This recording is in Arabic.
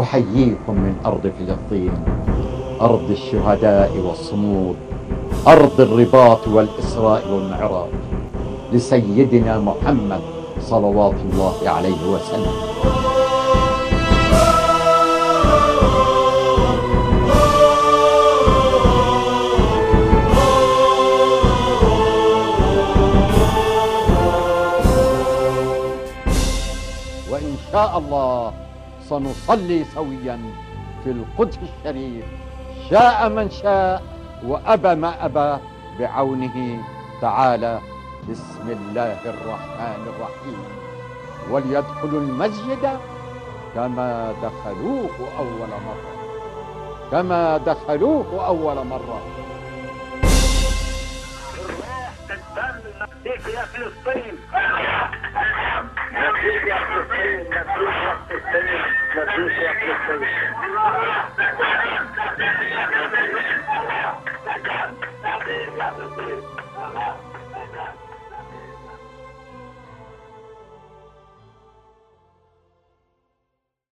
أحييكم من أرض فلسطين أرض الشهداء والصمود أرض الرباط والإسراء والمعراج لسيدنا محمد صلوات الله عليه وسلم. وإن شاء الله سنصلي سويا في القدس الشريف. شاء من شاء وأبى ما أبى بعونه تعالى. بسم الله الرحمن الرحيم. وليدخلوا المسجد كما دخلوه أول مرة. كما دخلوه أول مرة. الروح الدم نفسيك يا فلسطين. please.